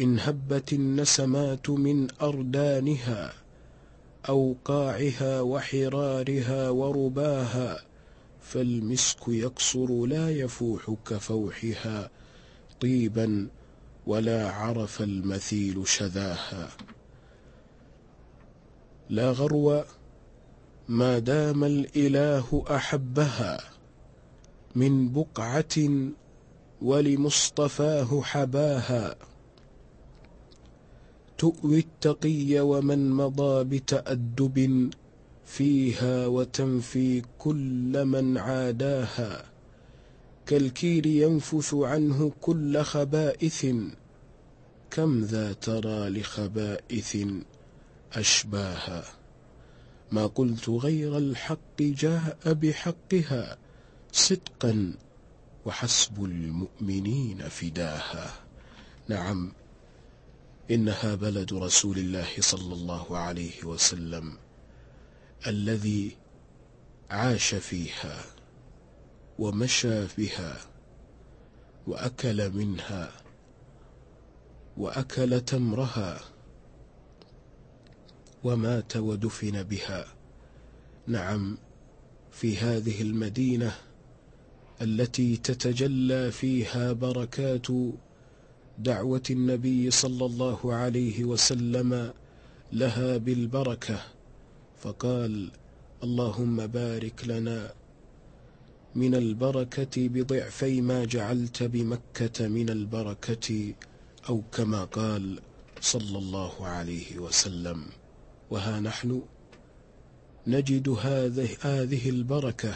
إن هبت النسمات من أردانها أوقاعها وحرارها ورباها فالمسك يقصر لا يفوح كفوحها طيبا ولا عرف المثيل شذاها. لا غرو ما دام الإله أحبها من بقعة ولمصطفاه حباها. تؤوي التقي ومن مضى بتأدب فيها وتنفي كل من عاداها كالكير ينفث عنه كل خبائث كم ذا ترى لخبائث أشباها؟ ما قلت غير الحق جاء بحقها صدقا وحسب المؤمنين فداها. نعم. إنها بلد رسول الله صلى الله عليه وسلم الذي عاش فيها ومشى بها وأكل منها وأكل تمرها ومات ودفن بها. نعم في هذه المدينة التي تتجلى فيها بركات دعوة النبي صلى الله عليه وسلم لها بالبركة فقال اللهم بارك لنا من البركة بضعفي ما جعلت بمكة من البركة أو كما قال صلى الله عليه وسلم. وها نحن نجد هذه, هذه البركة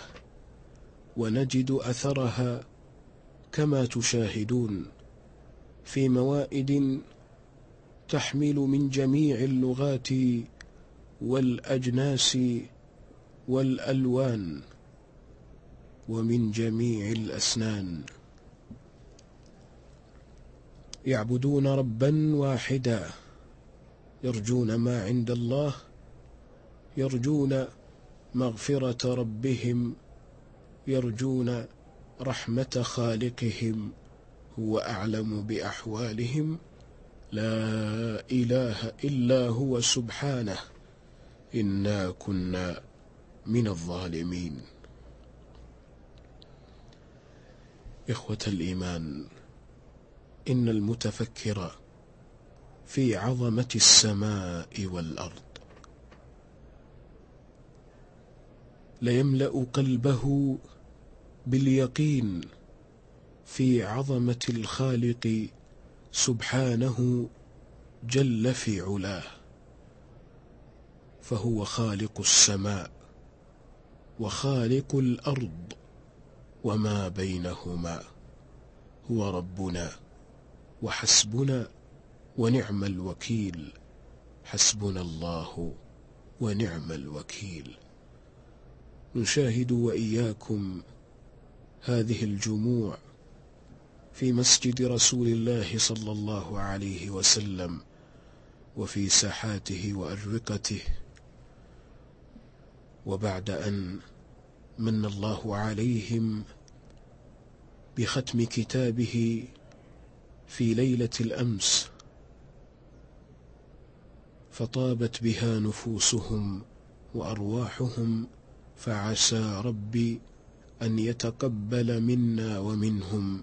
ونجد أثرها كما تشاهدون. في موائد تحمل من جميع اللغات والأجناس والألوان ومن جميع الأسنان. يعبدون ربا واحدا يرجون ما عند الله يرجون مغفرة ربهم يرجون رحمة خالقهم. هو أعلم بأحوالهم. لا إله إلا هو سبحانه. إنا كنا من الظالمين. إخوة الإيمان إن المتفكر في عظمة السماء والأرض. ليملأ قلبه باليقين. في عظمة الخالق سبحانه جل في علاه فهو خالق السماء وخالق الأرض وما بينهما هو ربنا وحسبنا ونعم الوكيل حسبنا الله ونعم الوكيل. نشاهد وإياكم هذه الجموع في مسجد رسول الله صلى الله عليه وسلم وفي ساحاته وأروقته. وبعد أن من الله عليهم بختم كتابه في ليلة الأمس فطابت بها نفوسهم وأرواحهم فعسى ربي أن يتقبل منا ومنهم.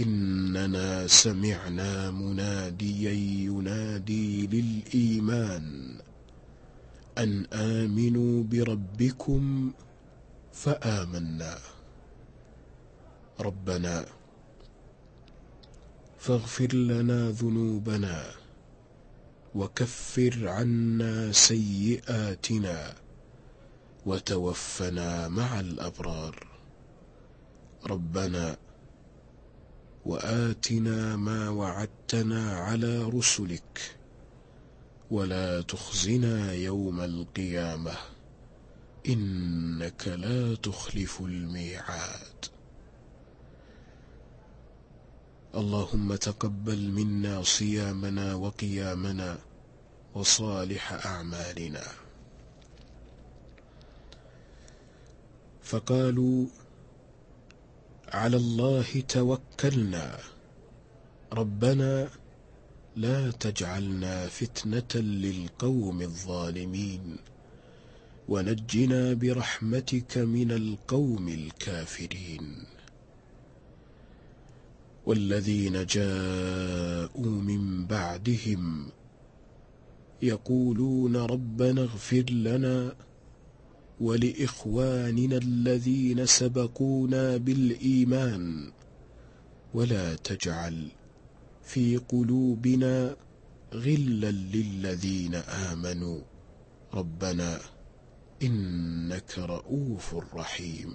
إننا سمعنا مناديا ينادي للإيمان أن آمنوا بربكم فآمنا. ربنا فاغفر لنا ذنوبنا وكفر عنا سيئاتنا وتوفنا مع الأبرار. ربنا وآتنا ما وعدتنا على رسلك ولا تخزنا يوم القيامة إنك لا تخلف الميعاد. اللهم تقبل منا صيامنا وقيامنا وصالح أعمالنا. فقالوا على الله توكلنا. ربنا لا تجعلنا فتنة للقوم الظالمين. ونجنا برحمتك من القوم الكافرين. والذين جاءوا من بعدهم يقولون ربنا اغفر لنا ولإخواننا الذين سبقونا بالإيمان ولا تجعل في قلوبنا غلا للذين آمنوا. ربنا إنك رؤوف رحيم.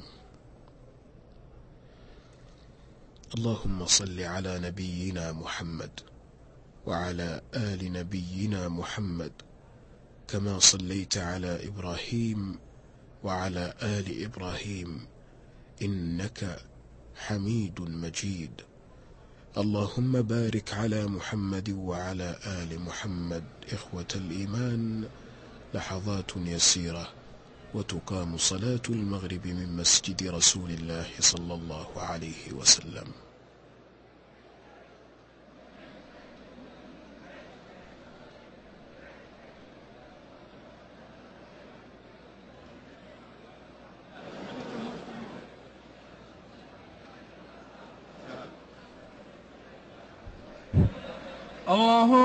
اللهم صل على نبينا محمد وعلى آل نبينا محمد كما صليت على إبراهيم وعلى آل إبراهيم إنك حميد مجيد. اللهم بارك على محمد وعلى آل محمد إخوة الإيمان. لحظات يسيرة وتقام صلاة المغرب من مسجد رسول الله صلى الله عليه وسلم الله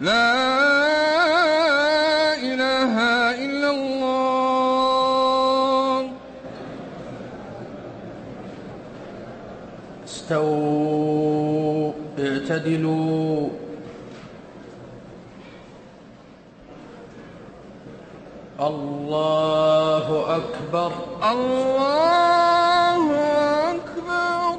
لا إله إلا الله. استووا اعتدلوا. الله أكبر. الله أكبر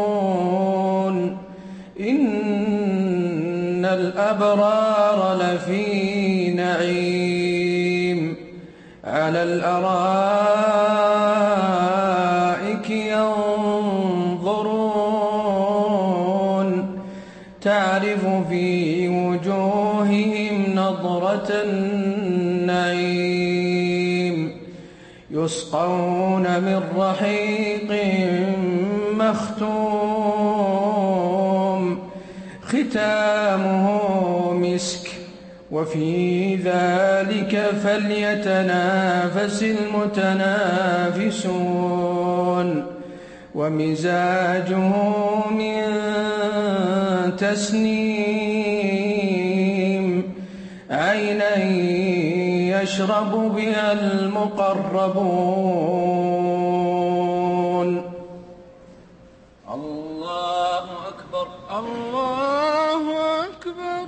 الأبرار لفي نعيم. على الأرائك ينظرون. تعرف في وجوههم نظرة النعيم. يسقون من رحيق مختوم. ختامه مسك. وفي ذلك فليتنافس المتنافسون. ومزاجه من تسنيم. عينا يشرب بها المقربون الله أكبر الله أكبر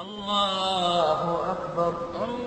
الله أكبر. الله